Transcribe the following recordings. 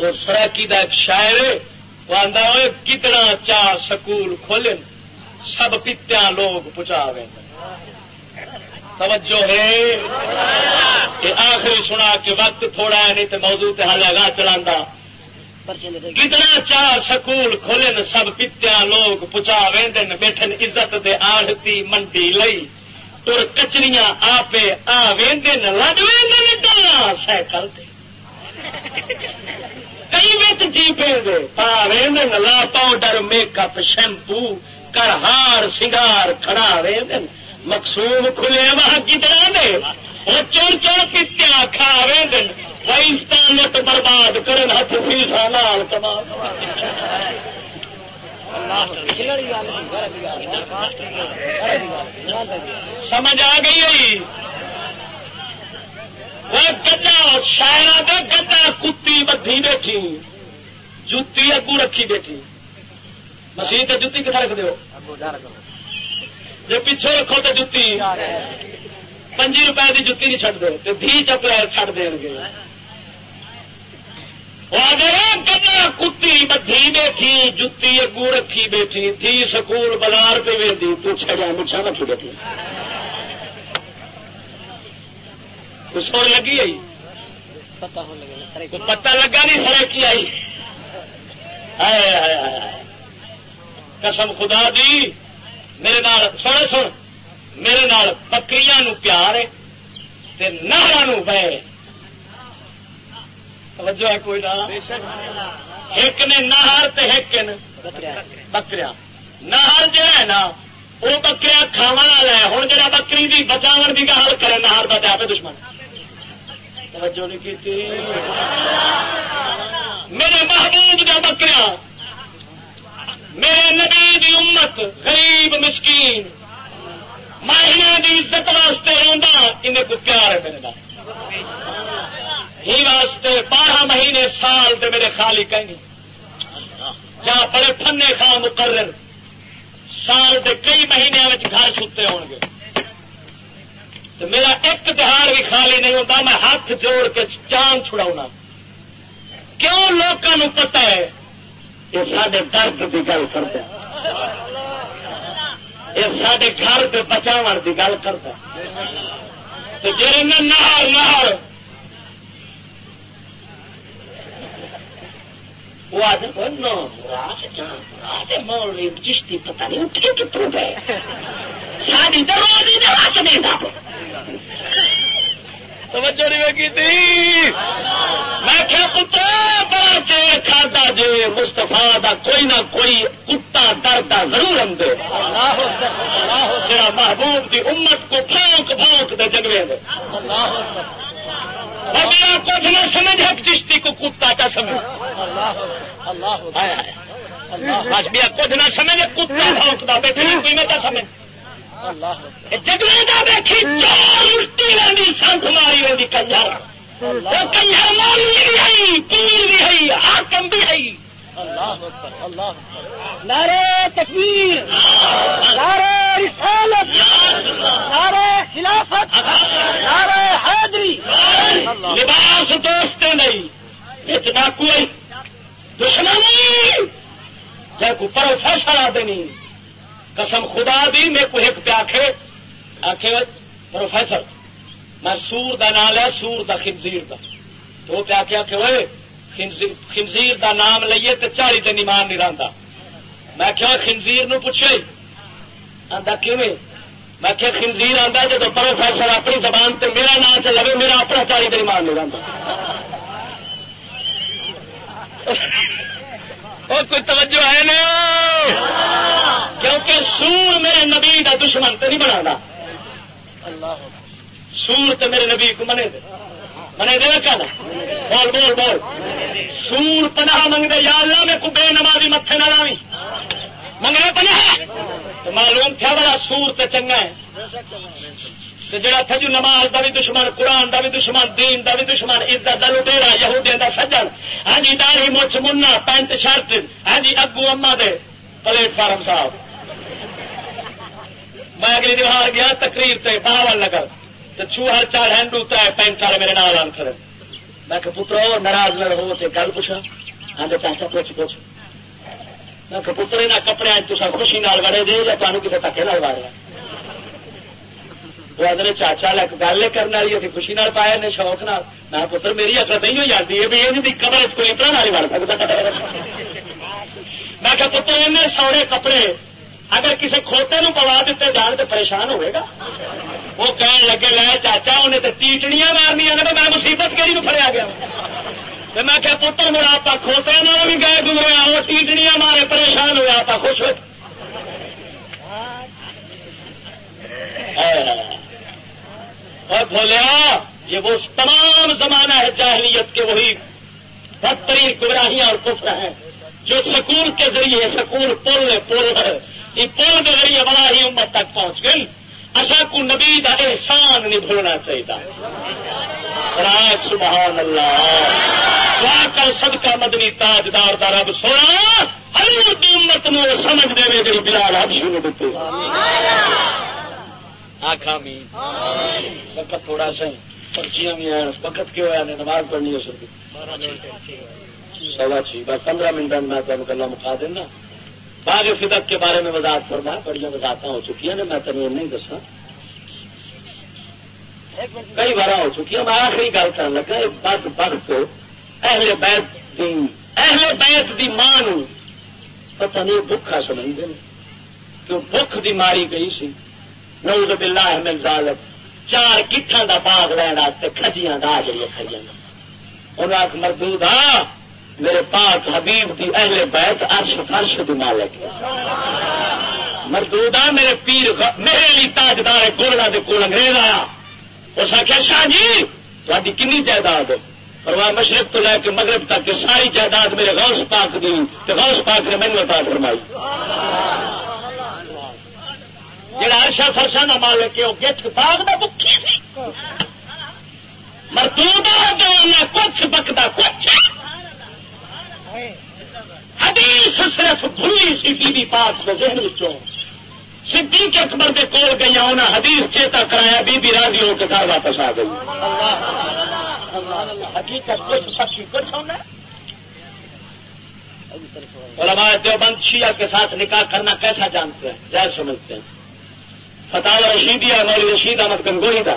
وہ سرکی کا ایک شاعر وہ آدھا کتنا چار سکول کھولے سب پیتیا لوگ پچا گئے توجہ ہے؟ کہ آخری سنا کے وقت تھوڑا ہے، نہیں تو موضوع حال گاہ چلا کتنا چار سکول کھولن، سب پتیا لوگ پچا وین بیٹھن عزت دے آڑتی منڈی لئی تر کچریاں آپ آ وین لگ وین ڈلنا سائیکل کئی بچ جیپے دے۔ پا وین لا پاؤڈر، میک اپ، شیمپو کر ہار سنگار کھڑا وین مقصوم کھلے وہاں کتنا دے۔ وہ چور چور پتیا کھا وین لٹ برباد کرن ہاتھ فیسا نال کما سمجھ آ گئی وہ گدا شاعر کا گدا کتی بدھی بیٹھی جتی اگو رکھی بیٹھی مسیح تو جتی کتنا رکھ دو جی پیچھے رکھو تو جتی پنجی روپئے کی جتی نہیں چڈ دو بھی چپل چڑ دیں گے گنا کتی بدھی بیٹھی جتی اگو رکھی بیٹھی تھی سکول بازار پہ ویدی تو چھڑیا مچھا رکھی سو لگی آئی۔ پتا لگا نہیں سر کی آئی۔ قسم خدا دی میرے نال سن سن۔ میرے نال بکری پیار ہے نہرا پے توجہ ہے کوئی نہ؟ ایک نے نہر ایک بکریا۔ نہر جا ہے نا وہ بکریا کھا والا ہے۔ ہوں جا بکری کی بچاو کی گل کرے نہر کا آپ دشمن۔ توجہ نہیں کی میرے محبوب کا بکریا میرے نبی دی امت، غریب، مسکین ماہیا کی عزت واسطے آتا انہیں کو پیار ہے میرے ہی واسطے بارہ مہینے سال دے میرے خالی کہیں جہاں بڑے فنے خان مقرر۔ سال دے کئی مہینے گھر ستے ہو گے تو میرا ایک تہار بھی خالی نہیں ہوتا، میں ہاتھ جوڑ کے جان چھڑا کیوں لوگوں پتا ہے؟ یہ سارے درد کی گل کرتا یہ سارے گھر کے بچاو کی گل کرتا جی نہار نہار وہ چشتی پتا نہیں، اٹھے گئے ساری دروازی دروازہ نہیں توجہ نہیں کی تھی۔ میں کیا پتا بڑا چیر کھاتا جی مستفا دا کوئی نہ کوئی کتا ڈرتا ضرور اندر جڑا محبوب دی امت کو پھونک پھونک دے جگوے دے۔ کچھ نہ سمجھ حق چشتی کو کتا کا سمجھ بس بھی کچھ نہ سمجھ کتا بھونکتا بیٹھے کوئی میں سمجھ جگلے کا بیٹھی الٹی رہی سنت ماری رہی کنجر وہ کنجر ماری بھی ہے، پیر بھی ہے آکم بھی ہے۔ نارے تکبیر نارے رسالت نارے خلافت نارے حیدری لباس دوست نہیں، اتنا کوئی دشمنی چاہے کو پروفیسر آدمی قسم خدا دی، میں کو ایک پہ آخے آخے پروفیسر۔ میں سور دا نام لیا، سور دا خنزیر دا۔ تو وہ پہ آخے ہوئے خنزیر دا نام لئیے تو چالی دن ایمان نہیں رہتا میں کیا خنزیر نو پوچھے؟ آتا کیویں؟ میں کہ خنزیر آتا جب پروفیسر اپنی زبان تے میرا نام چ لگے میرا اپنا چالی دن ایمان نہیں رہتا اور کوئی توجہ ہے نا؟ کیونکہ سور میرے نبی کا دشمن تو نہیں بنا سور تو میرے نبی کو منے دے۔ منے دے کل بول بول بول۔ سور پناہ منگتے یا اللہ میں کو بے نمازی متے نہ لاوی منگنا پناہ؟ معلوم تھا بڑا سور تے چنگا ہے۔ جڑا تھجو نماز دا بھی دشمن، قرآن دا بھی دشمن، دین دا بھی دشمن، عزت دا لٹےرا یہودیاں دا سجن۔ ہاں جی داڑھی، مچھ، منا، پینٹ، شرٹ۔ ہاں جی اگو اما دے پلیٹ فارم صاحب۔ میں اگلی دیوار گیا تقریر تے باول نگر۔ چوہر چار ہینڈو تر پینٹ والے میرے نال آن کھڑے۔ میں کہ پتر ناراض نہ رہو تو گل پوچھا آدھے چاچا پوچھ پوچھ۔ میں کہ پتر یہاں کپڑے تصا خوشی نال وڑے دے، یا تمہیں کسی تکے نال واڑیا وہ آدھے چاچا لے گل کرنے والی ابھی خوشی نال پایا نے، شوق نال۔ میں پتر، میری اکل نہیں ہو جاتی ہے بھی یہ قبر کوئی اتنا نال وڑ سکتا میں کہ پتر ان سوڑے کپڑے اگر کسی کھوتے نو پوا دیتے جان تو پریشان ہوئے گا۔ وہ کہنے لگے، لے چاچا، انہیں تو ٹیٹنیاں مارنیا نے، میں مصیبت کہڑی نو فریا گیا میں کیا پتر، میرا آپ کھوتے نال بھی گئے گزرے وہ ٹیٹنیاں مارے پریشان ہوا آپ خوش ہو اور بولیا، یہ وہ تمام زمانہ ہے جاہلیت کے وہی بدترین گمراہیاں اور کفر ہیں، جو سکول کے ذریعے سکول پل پل ہے، یہ پل کے ذریعے بڑا ہی امت تک پہنچ گئی اصا کو نبی کا احسان نہیں بھولنا چاہیے راج سبحان اللہ۔ کر سب کا مدنی تاجدار کا رب سونا؟ ہر امت نو سمجھ دے جی بلال ہبشی نے دیتے وقت تھوڑا سا پرچیاں بھی ہیں۔ وقت کیوں آیا نماز پڑھنی ہے سر سوا چھ بس پندرہ منٹ میں تمہیں کلا مکا دینا۔ باغ فدق کے بارے میں وضاحت فرما بڑی وضاحت ہو چکی ہیں، میں تمہیں نہیں دسا کئی بار ہو چکی ہے میں آخری گل کر لگا بد بخت، اہل بیت دی، اہل بیت دی ماں پتہ نہیں بکھا سمجھتے کیوں بخ دی ماری گئی سی۔ نوز باللہ من ظالم چار کٹھان دا باغ لین واسطے کھجیاں دا جڑی کھجیاں انہوں آخ مردود آ میرے پاک حبیب دی اہل بیت عرش فرش دی مالک۔ مردودا میرے پیر میرے لیے تاجدار گولڈا دے کول انگریز آیا۔ اس آخیا، شاہ جی تاری کنی جائیداد پرواہ مشرق تو لے کے مغرب تک کہ ساری جائیداد میرے غوث پاک دی تو غوث پاک نے مینو عطا فرمائی۔ جڑا ارشا فرشا کا مالک ہے وہ گچ باغ کا بکی مردودا کچھ بکتا کچھ حدیث صرف بھولی سی بی بی پاک کے ذہن صدیق اکبر کے کول گئی انہیں حدیث چیتا کرایا بی بی راضی ہو کے گھر واپس آ گئی۔ حقیقت کچھ کچھ ہونا علماء دیوبند شیعہ کے ساتھ نکاح کرنا کیسا جانتے ہیں؟ جائز سمجھتے ہیں۔ فتح رشیدیا مول رشید احمد گنگوئی کا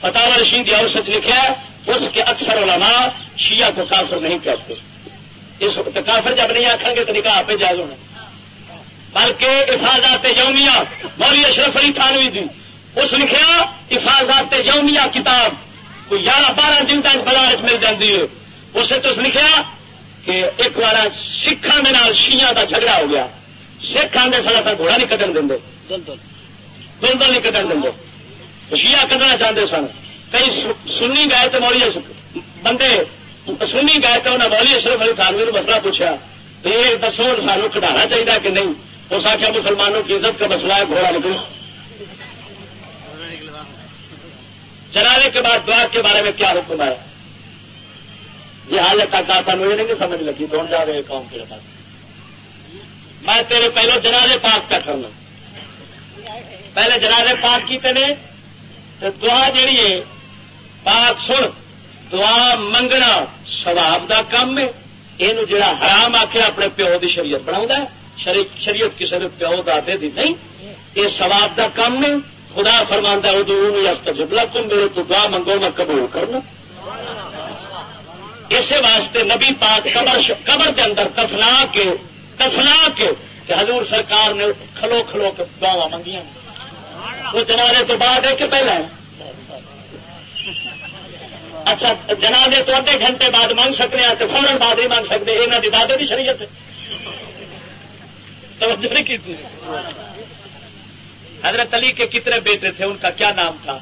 فتح رشیدیا اس لکھا ہے اس کے اکثر علماء شیعہ کو کافر نہیں کہتے۔ اس وقت کافر جب نہیں آخر گے تو نکاح پہ جائز ہونا بلکہ حفاظات یومیہ مولی اشرف علی تھانوی دی اس لکھا حفاظات یومیہ کتاب کوئی گیارہ بارہ تک بازار مل جاتی ہے۔ اسے تو لکھا کہ ایک بار سکھان کے شیاں کا جھگڑا ہو گیا۔ سکھ آدھے سڑا تک گھوڑا نہیں کٹن دیں دل دل نہیں کٹن دیں شیعہ کٹنا چاہتے سن۔ کئی سنی گئے تو مولی بندے سنی گئے تو انہیں مولی اشرف علی تھانوی نے مسئلہ پوچھا یہ دسو سانو کٹانا چاہیے کہ نہیں؟ اس آخیا مسلمانوں کی عزت کا مسئلہ ہے، گھوڑا نکل جنازے کے بعد دعا کے بارے میں کیا حکم ہے؟ یہ حال تک آتا یہ نہیں سمجھ لگی تو جا رہے قوم کے پاس میں تیرے پہلے جنازے پاک کا کرنا پہلے جنازے پاک کیتے نے دعا جیڑی ہے، پاک سن۔ دعا منگنا سواب دا کام ہے۔ یہ جڑا حرام آ کے اپنے پیو کی شریعت بنا شریعت کسی نے پیو دے دی نہیں۔ یہ سواب دا کام ہے۔ خدا فرمانا ادو جبلا تم میرے تو دعا منگو، میں قبول کرنا۔ اسی واسطے نبی پاک قبر قبر کے اندر تفنا کے تفنا کے حضور سرکار نے کھلو کھلو کے دعوا منگیا وہ جنارے تو بعد ہے کہ پہلے اچھا جنازے تو ادھے گھنٹے بعد مانگ سکتے ہیں تو فوراً بعد ہی مانگ سکتے یہاں کی دادے کی شریعت حضرت علی کے کتنے بیٹے تھے، ان کا کیا نام تھا؟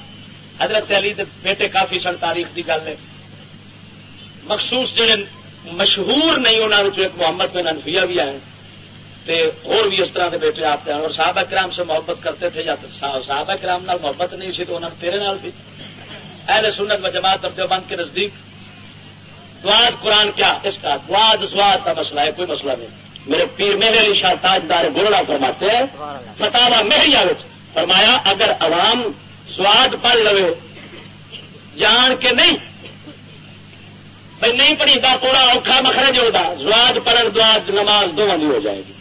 حضرت علی کے بیٹے کافی سن تاریخ کی گل ہے۔ مخصوص جڑے مشہور نہیں انہوں نے ایک محمد بن انفیا بھی آئے۔ اور بھی اس طرح کے بیٹے آپ ہیں اور صحابہ کرام سے محبت کرتے تھے، یا صحابہ کرام نال محبت نہیں سی تو انہوں نے تیرے نال بھی۔ اہل سنت و جماعت اور دیوبند کے نزدیک۔ دعاد قرآن کیا؟ اس کا دعاد سواد کا مسئلہ ہے، کوئی مسئلہ نہیں۔ میرے پیر میرے علی شاہ تاجدار گولڑا فرماتے ہیں فتوا مہریا فرمایا، اگر عوام سواد پڑھ لو جان کے نہیں بھائی نہیں پڑھی دا پورا اوکھا مخرج ہوگا زواد پڑھن دعد نماز دونوں کی ہو جائے گی۔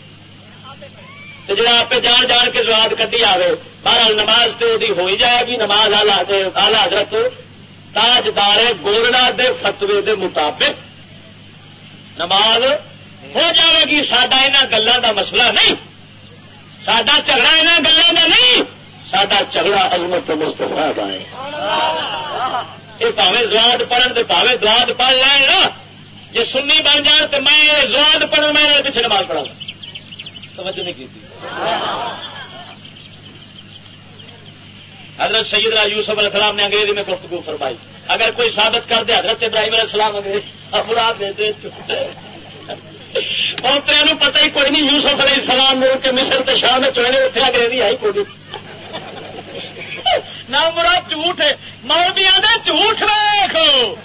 جا آپ جان جان کے زواد کٹی آئے بہرحال نماز تو ہو ہی جائے گی نماز آلہ حضرت تاجدار گورنا دے فتوے دے مطابق نماز ہو جائے گی۔ سڈا یہاں گلوں کا مسئلہ نہیں سڈا جھگڑا یہاں گلوں کا نہیں سڈا جھگڑا عظمت مستفا کا ہے۔ یہ پاوے زواد پڑھن تو پاوے دعد پڑھ لین نا جی سنی بن جان تو میں زواد پڑھن میں پیچھے نماز پڑھا توجہ نہیں کی حضرت سید یوسف علیہ السلام نے انگریزی میں گفتگو فرمائی۔ اگر کوئی ثابت کر دے حضرت ابراہیم علیہ السلام افراد دے پوترے پتہ ہی کوئی نہیں یوسف علیہ السلام مڑ کے مصر کے شام میں چڑھنے اتنے انگریزی آئی کوئی نہ مرا جھوٹ مولوی آدھا جھوٹ ویخو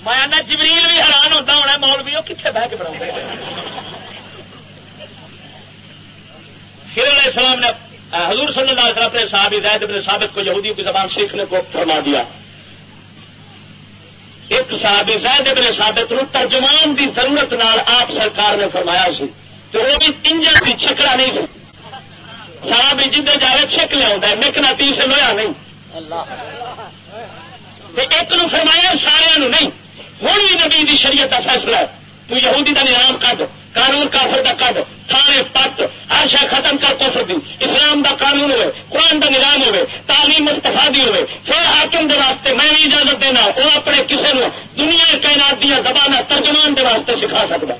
میں جبریل بھی حیران ہوتا ہونا مولوی وہ کتنے بہ کے بنا پھر علیہ السلام نے حضور صلی اللہ علیہ وسلم اپنے صاحب زید بن ثابت کو یہودیوں کی زبان سیکھنے کو فرما دیا۔ ایک صاحب زید بن ثابت نو ترجمان کی ضرورت نال آپ سرکار نے فرمایا سی تو وہ بھی انجن کی چھکڑا نہیں سی۔ سارا جدھر جائے چھک لیا مکنا تی سے لویا نہیں۔ ایک نو فرمایا سارا نہیں۔ ہوں بھی نبی دی شریعت کا فیصلہ ہے۔ تو یہودی کا نظام کٹ قانون کافر کا کٹ تھانے پٹ ہر شا ختم کر کفر دی۔ اسلام دا قانون ہوئے، قرآن دا نظام ہوئے، تعلیم مستفا دی ہوئے۔ پھر حاکم دے واسطے میں نہیں اجازت دینا وہ اپنے کسی نے دنیا کائنات دیا زبان ترجمان دے واسطے سکھا سکتا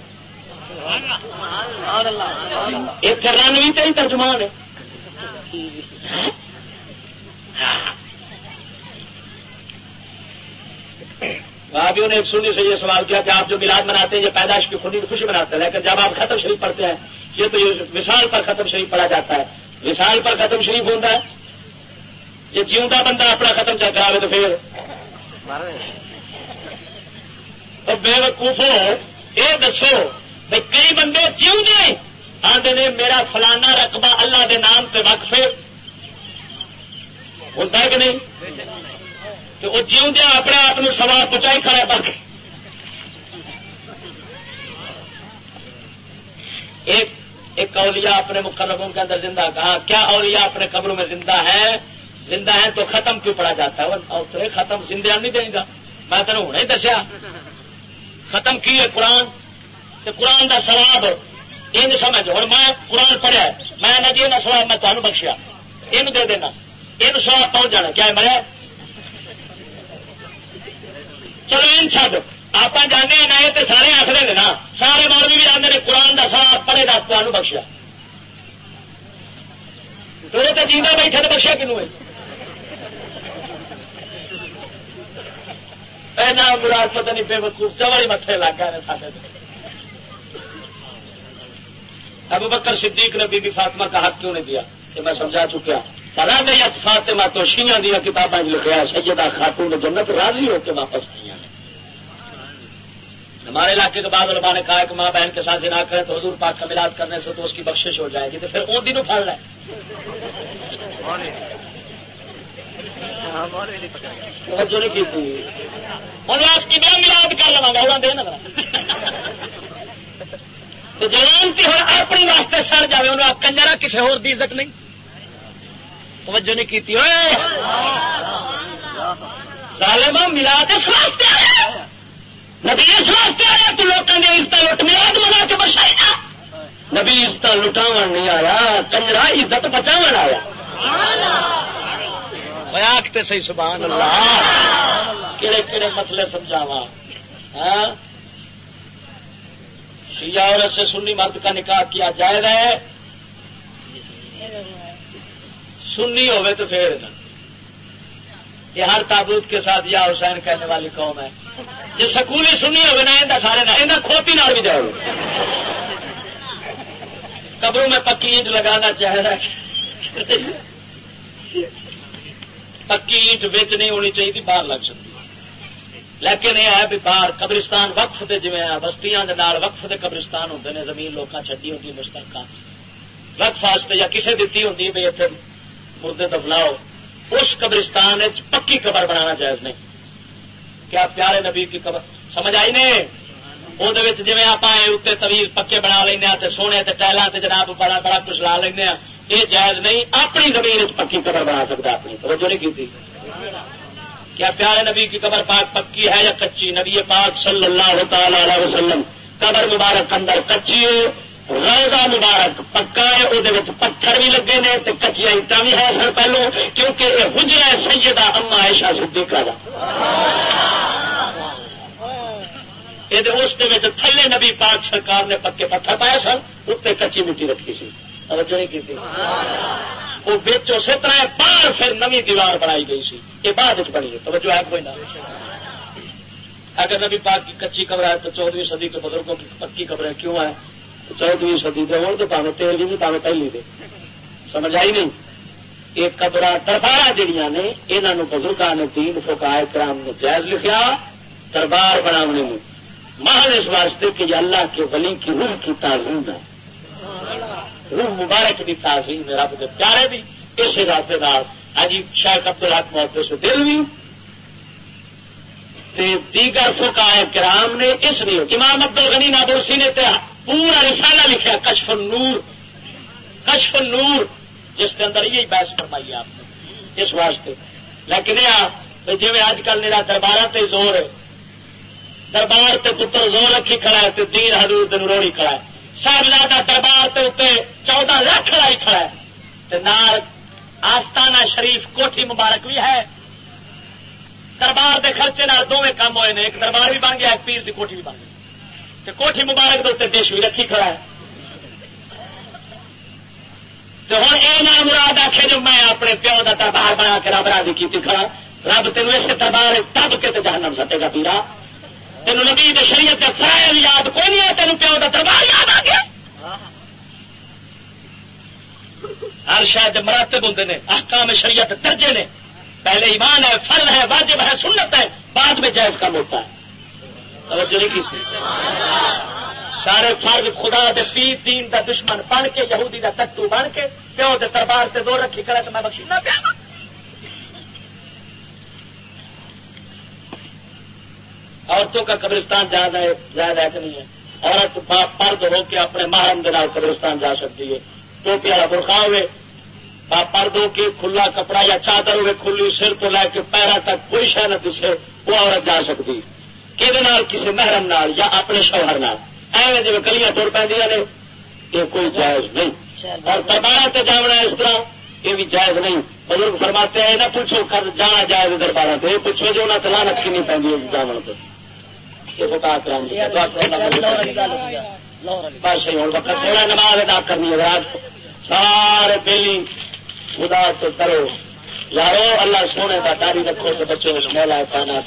ایک رن بھی تو ترجمان ہے۔ ہاں؟ بھابھیوں نے ایک سنی سے یہ سوال کیا کہ آپ جو میلاد مناتے ہیں، یہ پیدائش کی خونی خوشی مناتے ہیں، لیکن جب آپ ختم شریف پڑھتے ہیں، یہ تو مثال پر ختم شریف پڑھا جاتا ہے۔ مثال پر ختم شریف ہوتا ہے۔ یہ جیوندا بندہ اپنا ختم چل کرا تو پھر۔ تو بے وقوفو یہ دسو بھائی کئی بندے جیو دے آتے نے، میرا فلانا رقبہ اللہ دے نام پہ وقف ہوتا ہے کہ نہیں؟ تو وہ جیوں دیا اپنے آپ سوال پہنچائی کھڑا بک ایک ایک اولیاء اپنے مقربوں کے اندر زندہ کہا، کیا اولیاء اپنے قبروں میں زندہ ہے زندہ ہے تو ختم کیوں پڑا جاتا ہے؟ ختم زندہ نہیں دیں گا۔ میں تینوں ہوں دسیا۔ ختم کی ہے قرآن؟ تو قرآن کا سواب یہ نہیں سمجھ۔ ہوں میں قرآن پڑھیا میں جی نہ جی سواب میں تمہیں بخشیا۔ یہ دے دینا۔ یہ سواب پہنچ جانا۔ کیا مریا چلو ان چڈ آپ جانے ہیں یہ تو سارے آخر نا۔ سارے مولوی بھی آتے ہیں قرآن کا سواب پڑے گا تمہیں بخشیا۔ تو یہ تو جیوا بیٹھے تو بخشیا کنو ہے؟ مراد پتہ نہیں بے وقوف چوڑی متے لگ گئے سارے۔ ابو بکر صدیق نے بی بی فاطمہ کا حق کیوں نہیں دیا؟ کہ میں سمجھا چکیا۔ پڑھا گئی فاطمہ تو شیاں دیا کتابیں لکھا سیدہ خاتون جنت راضی ہو کے واپس۔ ہمارے علاقے کے بعد علماء نے کہا کہ ماں بہن کے ساتھ جنا کریں تو حضور پاک کا ملاد کرنے سے تو اس کی بخشش ہو جائے گی تو پھر وہ دنوں پھڑ رہا ہے۔ ملاد کر لوا گا دے جانتی ہوں اپنی واسطے سڑ جائے انہوں آپ کنجرا کسی ہور دی عزت نہیں۔ توجہ نہیں کی سالما ملاد اس واسطے نبی اس واسطے آیا تو لوگوں نے عزت لٹ ملاد منا کے بچائی نا نبی عزت لٹاو نہیں آیا، کنجرا عزت بچاو آیا۔ آختے سی سبحان اللہ۔ کہڑے کہڑے مسئلے سمجھاوا ہاں؟ شیعہ عورت سے سنی مرد کا نکاح کیا جائے گا سنی ہوئے تو پھر۔ یہ ہر تابوت کے ساتھ یا حسین کہنے والی قوم ہے۔ جی سکولی سنی ہوگی نا یہ سارے نا یہ کھوتی نال بھی جاؤ۔ قبروں میں پکی اینٹ لگانا چاہیے۔ پکی اینٹ بچ نہیں ہونی چاہیے باہر لگ سکتی۔ لیکن یہ ہے بھی باہر قبرستان وقف کے جی بستیاں وقف کے قبرستان ہوتے ہیں زمین لوگ چڈی ہوتی مشترکہ وقف واسطے یا کسے دیتی ہوتی بھائی اتنے مردے دفناؤ اس قبرستان پکی قبر بنانا جائز نہیں۔ کیا پیارے نبی کی قبر؟ سمجھ آئی نے وہ جی آپ اتنے طویل پکے بنا لینا ہاں سونے ٹائلوں سے جناب بڑا بڑا کچھ لا لینا ہاں، یہ جائز نہیں، اپنی زمین پکی قبر بنا سکتا اپنی۔ توجہ نہیں کی کیا پیارے نبی کی قبر پاک پکی ہے یا کچی؟ نبی پاک صلی اللہ تعالی علیہ وسلم، قبر مبارک اندر کچی روزہ مبارک پکا ہے وہ پتھر بھی لگے نے کچیا اٹا بھی ہے سر پہلو، کیونکہ یہ حجرا سیدہ اما ایشا صدیقہ کا یہ اس تھلے نبی پاک سرکار نے پکے پتھر پایا سن اتنے کچی مٹی رکھی سی۔ توجہ نہیں کی وہ بچ اسی طرح باہر پھر نوی دیوار بنائی گئی سی۔ یہ بعد بنی ہے۔ توجہ ہے کوئی نہ۔ اگر نبی پاک کی کچی قبر ہے تو چودہویں صدی کے بزرگوں کی پکی قبریں کیوں ہیں چودہویں سدی دے ہو تو پاوے تیرویں بھی پاوے پہلی دے۔ سمجھ آئی نہیں؟ یہ قبر دربار جہیا نے یہاں بزرگوں نے تین فکائے کرام نے جائز لکھا دربار بناونے میں محل اس واسطے کہ اللہ کے ولی کی روح کی تعظیم ہے۔ روح مبارک کی تعظیم ہے، رب کے پیارے بھی اس راستے دار حجی شاید ابد الحق موقع سے دل بھی دیگر فکائے کرام نے اس لیے امام عبد الغنی نابرسی نے پورا رسالہ لکھا، کشف النور۔ کشف النور، جس کے اندر یہی بحث فرمائی آپ نے۔ اس واسطے۔ لیکن یہ جی اج کل میرا دربار تے زور ہے دربار تے پتر زور رکھی کھڑا ہے دین حضور دن روڑی کھڑا ہے۔ سب دربار تے اتنے چودہ لاکھ لائی کھڑا ہے۔ نار آستانہ شریف کوٹھی مبارک بھی ہے۔ دربار کے خرچے دونوں کام ہوئے ہیں ایک دربار بھی بن گیا، ایک پیر کی کوٹھی بھی بن گئی۔ کوٹھی مبارک دے دیش بھی رکھی کھڑا ہے۔ تو ہوں یہ نام مراد آخے جو میں اپنے پیو کا دربار بنا کے رب راضی کی کھڑا، رب تین اسے دربار تب کے جہنم سٹے گا پیرا تین نبی شریعت فرائض یاد کوئی نہیں ہے تین پیو کا دربار یاد آ گیا۔ ہر شاید مراتب ہوں نے، احکام شریعت درجے نے۔ پہلے ایمان ہے، فرض ہے، واجب ہے، سنت ہے، بعد میں جائز کم ہوتا ہے۔ توجہ نہیں کی؟ سارے فرد خدا دے پیر دین دا دشمن بن کے، یہودی دا تٹو بن کے، پیو دے دربار سے دو رکھی کرے میں بخشی نہ پیا ہاں۔ عورتوں کا قبرستان زیادہ ہے زیادہ ہے کہ نہیں ہے؟ عورت پرد ہو کے اپنے محرم کے قبرستان جا سکتی ہے۔ ٹوپی والا برخا ہوئے پرد ہو کے کھلا کپڑا یا چادر ہوئے کھلی سر تو لے کے پیرا تک کوئی شہ نہ وہ عورت جا سکتی کہ کسی محرم نال یا اپنے شوہر نال۔ ایویں جی کلیاں تر پہ نے یہ کوئی جائز نہیں۔ اور دربار سے جانا اس طرح یہ بھی جائز نہیں۔ بزرگ فرماتے ہیں نہ پوچھو کر جانا جائز دربار سے یہ پوچھو جو نہ تلا رکھی نہیں پہ جانا تو بس ہوں وقت تھوڑا نماز ادا کرنی ہے سارے پہلی خدا تو کرو یارو اللہ سونے کا تاری رکھو تو بچوں مولا پانا